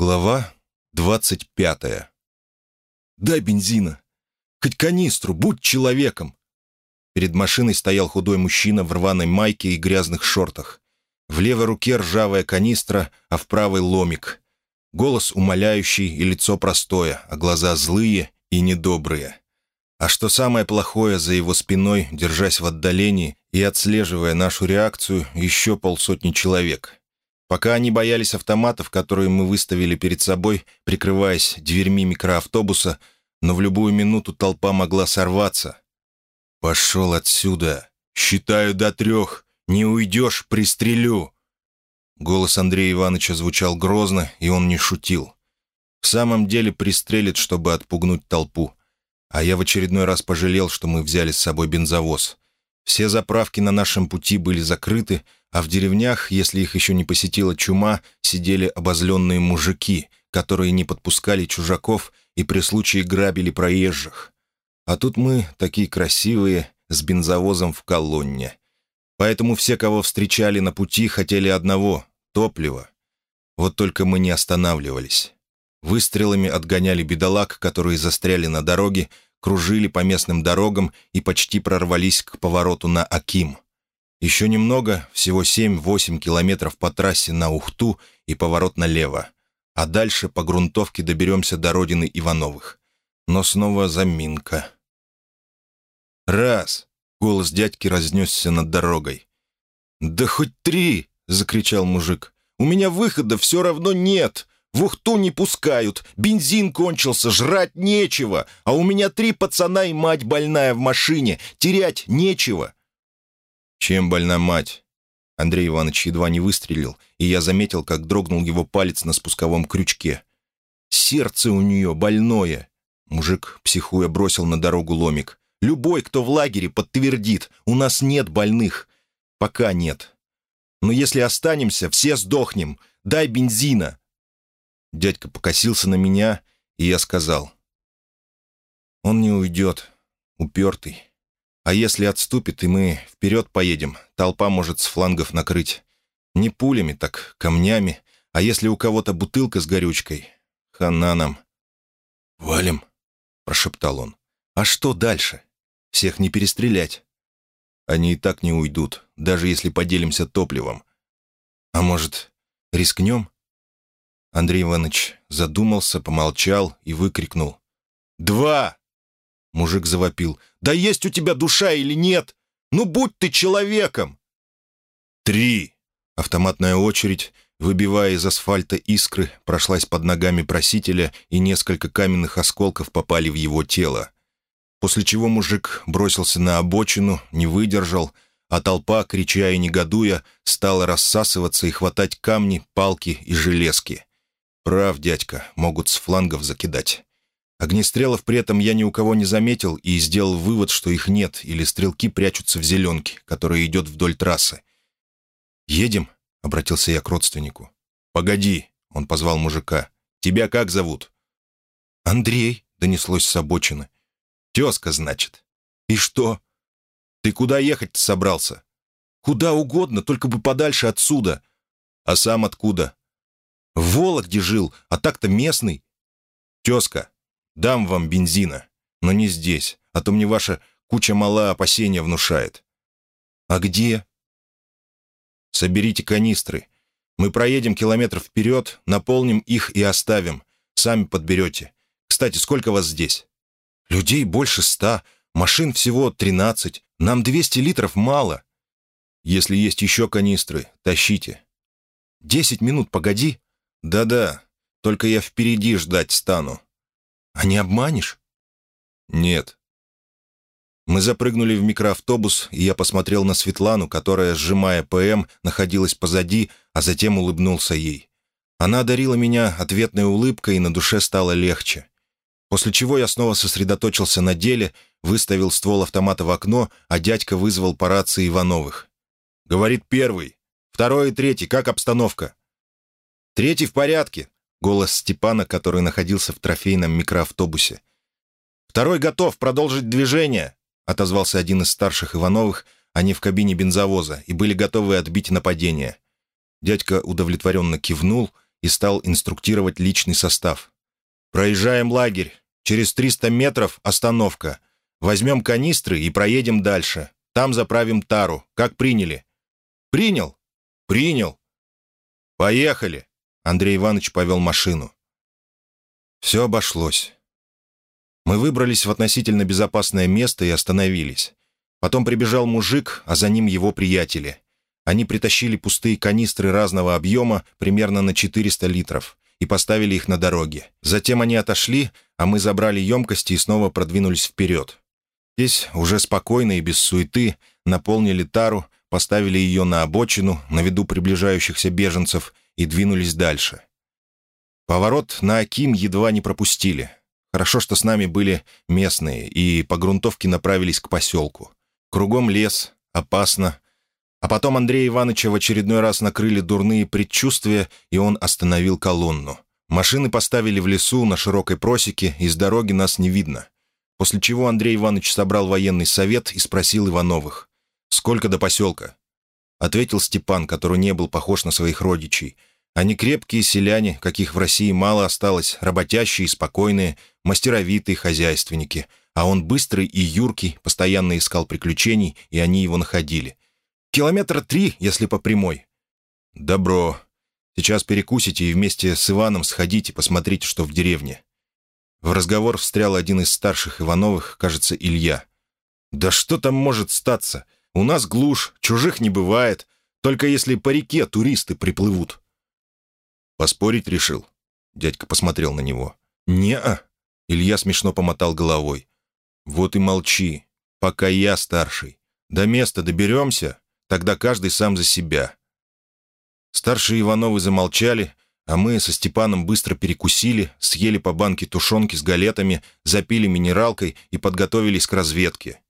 Глава двадцать пятая. «Дай бензина! Хоть канистру, будь человеком!» Перед машиной стоял худой мужчина в рваной майке и грязных шортах. В левой руке ржавая канистра, а в правой — ломик. Голос умоляющий и лицо простое, а глаза злые и недобрые. А что самое плохое, за его спиной, держась в отдалении и отслеживая нашу реакцию, еще полсотни человек — Пока они боялись автоматов, которые мы выставили перед собой, прикрываясь дверьми микроавтобуса, но в любую минуту толпа могла сорваться. «Пошел отсюда! Считаю до трех! Не уйдешь, пристрелю!» Голос Андрея Ивановича звучал грозно, и он не шутил. В самом деле пристрелит, чтобы отпугнуть толпу. А я в очередной раз пожалел, что мы взяли с собой бензовоз. Все заправки на нашем пути были закрыты, а в деревнях, если их еще не посетила чума, сидели обозленные мужики, которые не подпускали чужаков и при случае грабили проезжих. А тут мы, такие красивые, с бензовозом в колонне. Поэтому все, кого встречали на пути, хотели одного — топлива. Вот только мы не останавливались. Выстрелами отгоняли бедолаг, которые застряли на дороге, кружили по местным дорогам и почти прорвались к повороту на Аким — еще немного, всего 7-8 километров по трассе на Ухту и поворот налево. А дальше по грунтовке доберемся до родины Ивановых. Но снова заминка. «Раз!» — голос дядьки разнесся над дорогой. «Да хоть три!» — закричал мужик. «У меня выхода все равно нет! В Ухту не пускают, бензин кончился, жрать нечего, а у меня три пацана и мать больная в машине, терять нечего!» «Чем больна мать?» Андрей Иванович едва не выстрелил, и я заметил, как дрогнул его палец на спусковом крючке. «Сердце у нее больное!» Мужик, психуя, бросил на дорогу ломик. «Любой, кто в лагере, подтвердит, у нас нет больных. Пока нет. Но если останемся, все сдохнем. Дай бензина!» Дядька покосился на меня, и я сказал. «Он не уйдет. Упертый. А если отступит, и мы вперед поедем, толпа может с флангов накрыть. Не пулями, так камнями. А если у кого-то бутылка с горючкой? Хана нам. «Валим», — прошептал он. «А что дальше? Всех не перестрелять. Они и так не уйдут, даже если поделимся топливом. А может, рискнем?» Андрей Иванович задумался, помолчал и выкрикнул. «Два!» Мужик завопил. «Да есть у тебя душа или нет? Ну, будь ты человеком!» «Три!» Автоматная очередь, выбивая из асфальта искры, прошлась под ногами просителя, и несколько каменных осколков попали в его тело. После чего мужик бросился на обочину, не выдержал, а толпа, крича и негодуя, стала рассасываться и хватать камни, палки и железки. Прав, дядька, могут с флангов закидать. Огнестрелов при этом я ни у кого не заметил и сделал вывод, что их нет, или стрелки прячутся в зеленке, которая идет вдоль трассы. «Едем?» — обратился я к родственнику. «Погоди», — он позвал мужика. «Тебя как зовут?» «Андрей», — донеслось с обочины. «Тезка, значит». «И что?» «Ты куда ехать собрался?» «Куда угодно, только бы подальше отсюда». «А сам откуда?» «В Вологде жил, а так-то местный». «Тезка, Дам вам бензина, но не здесь, а то мне ваша куча мала опасения внушает». «А где?» «Соберите канистры. Мы проедем километр вперед, наполним их и оставим. Сами подберете. Кстати, сколько вас здесь?» «Людей больше ста, машин всего тринадцать. Нам двести литров мало». «Если есть еще канистры, тащите». «Десять минут, погоди». «Да-да, только я впереди ждать стану. А не обманешь?» «Нет». Мы запрыгнули в микроавтобус, и я посмотрел на Светлану, которая, сжимая ПМ, находилась позади, а затем улыбнулся ей. Она одарила меня ответной улыбкой, и на душе стало легче. После чего я снова сосредоточился на деле, выставил ствол автомата в окно, а дядька вызвал по рации Ивановых. «Говорит первый. Второй и третий. Как обстановка?» «Третий в порядке. Голос Степана, который находился в трофейном микроавтобусе. «Второй готов продолжить движение», — отозвался один из старших Ивановых, они в кабине бензовоза, и были готовы отбить нападение. Дядька удовлетворенно кивнул, и стал инструктировать личный состав. «Проезжаем лагерь. Через 300 метров остановка. Возьмем канистры и проедем дальше. Там заправим тару. Как приняли?» «Принял?» «Принял». «Поехали!» Андрей Иванович повел машину. Все обошлось. Мы выбрались в относительно безопасное место и остановились. Потом прибежал мужик, а за ним его приятели. Они притащили пустые канистры разного объема, примерно на 400 литров, и поставили их на дороге. Затем они отошли, а мы забрали емкости и снова продвинулись вперед. Здесь уже спокойно и без суеты наполнили тару, поставили ее на обочину на виду приближающихся беженцев и двинулись дальше. Поворот на Аким едва не пропустили. Хорошо, что с нами были местные, и по грунтовке направились к поселку. Кругом лес, опасно. А потом Андрея Ивановича в очередной раз накрыли дурные предчувствия, и он остановил колонну. Машины поставили в лесу на широкой просеке, и с дороги нас не видно. После чего Андрей Иванович собрал военный совет и спросил Ивановых. «Сколько до поселка?» Ответил Степан, который не был похож на своих родичей. Они крепкие селяне, каких в России мало осталось, работящие, спокойные, мастеровитые хозяйственники. А он быстрый и юркий, постоянно искал приключений, и они его находили. Километра три, если по прямой. «Добро. Сейчас перекусите и вместе с Иваном сходите, посмотрите, что в деревне». В разговор встрял один из старших Ивановых, кажется, Илья. «Да что там может статься? У нас глушь, чужих не бывает, только если по реке туристы приплывут». «Поспорить решил?» Дядька посмотрел на него. «Не-а». Илья смешно помотал головой. «Вот и молчи, пока я старший. До места доберемся, тогда каждый сам за себя». Старшие Ивановы замолчали, а мы со Степаном быстро перекусили, съели по банке тушенки с галетами, запили минералкой и подготовились к разведке.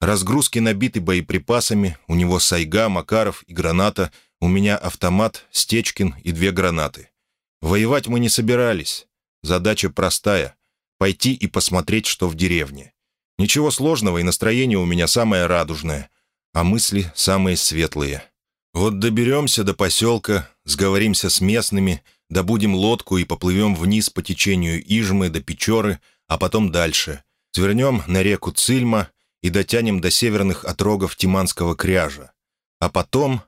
Разгрузки набиты боеприпасами, у него сайга, Макаров и граната, у меня автомат, Стечкин и две гранаты. Воевать мы не собирались. Задача простая — пойти и посмотреть, что в деревне. Ничего сложного, и настроение у меня самое радужное, а мысли самые светлые. Вот доберемся до поселка, сговоримся с местными, добудем лодку и поплывем вниз по течению Ижмы до Печоры, а потом дальше. Свернем на реку Цильма и дотянем до северных отрогов Тиманского кряжа. А потом...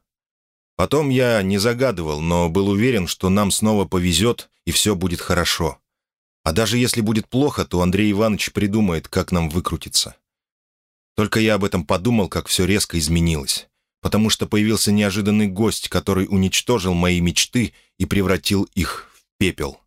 Потом я не загадывал, но был уверен, что нам снова повезет, и все будет хорошо. А даже если будет плохо, то Андрей Иванович придумает, как нам выкрутиться. Только я об этом подумал, как все резко изменилось. Потому что появился неожиданный гость, который уничтожил мои мечты и превратил их в пепел.